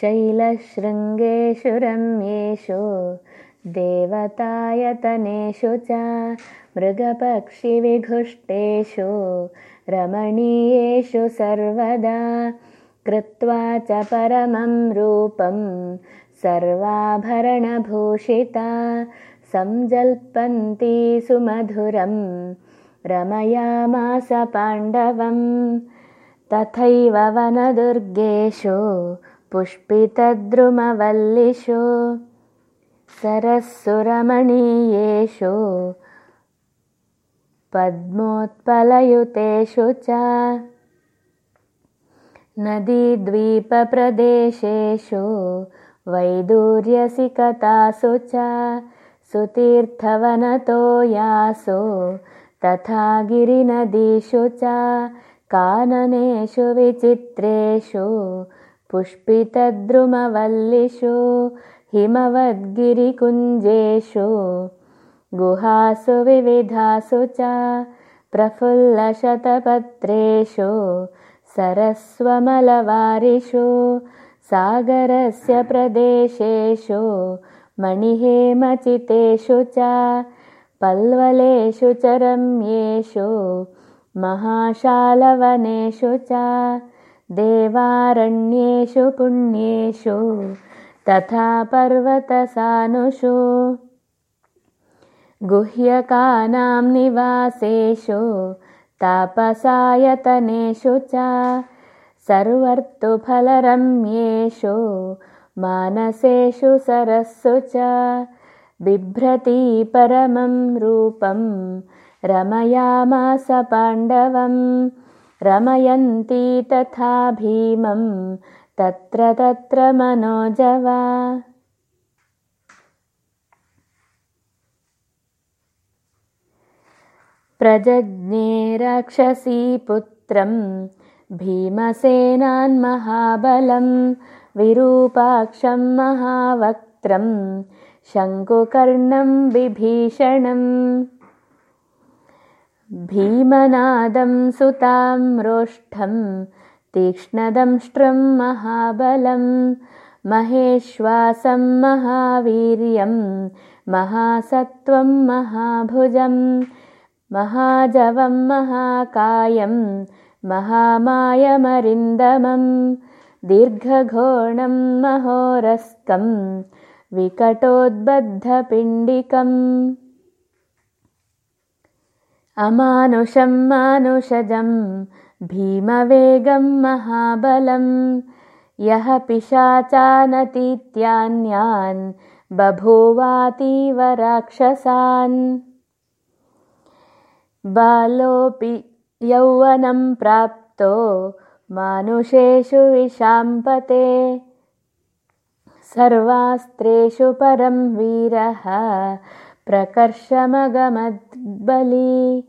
शैलशृङ्गेषु रम्येषु देवतायतनेषु च मृगपक्षिविघुष्टेषु रमणीयेषु सर्वदा कृत्वा च परमं रूपं सर्वाभरणभूषिता संजल्पन्ती सुमधुरं रमयामास पाण्डवम् तथैव वनदुर्गेषु पुष्पितद्रुमवल्लिषु सरस्सुरमणीयेषु पद्मोत्पलयुतेषु च। नदीद्वीपप्रदेशेषु वैदूर्यसिकतासु च सुतीर्थवनतो यासु तथा गिरिनदीषु च काननेषु विचित्रेषु पुष्पितद्रुमवल्लिषु हिमवद्गिरिकुञ्जेषु गुहासु विविधासु च प्रफुल्लशतपत्रेषु सरस्वमलवारिषु सागरस्य प्रदेशेषु मणिहेमचितेषु च पल्वलेषु च रम्येषु महाशालवनेषु च देवारण्येषु पुण्येषु तथा पर्वतसानुषु गुह्यकानां निवासेषु तापसायतनेषु च सर्वर्तुफलरम्येषु मानसेषु सरस्सु च बिभ्रती परमं रूपम् रमयामास पाण्डवम् रमयन्ती तथा भीमं तत्र तत्र मनोजवा। प्रजज्ञे राक्षसीपुत्रं भीमसेनान्महाबलं विरूपाक्षं महावक्त्रं शङ्कुकर्णं विभीषणम् भीमनादं सुतां रोष्ठं तीक्ष्णदंष्ट्रं महाबलं महेश्वासं महावीर्यं महासत्त्वं महाभुजं महाजवं महाकायं महामायमरिन्दमं दीर्घघोणं महोरस्कं विकटोद्बद्धपिण्डिकम् अमानुषं मानुषजं भीमवेगं महाबलं। यः पिशाचानतीत्यान्यान् बभूवातीव राक्षसान्। बालोऽपि यौवनं प्राप्तो मानुषेषु विशाम्पते। सर्वास्त्रेषु परं वीरः प्रकर्षमगमद्बली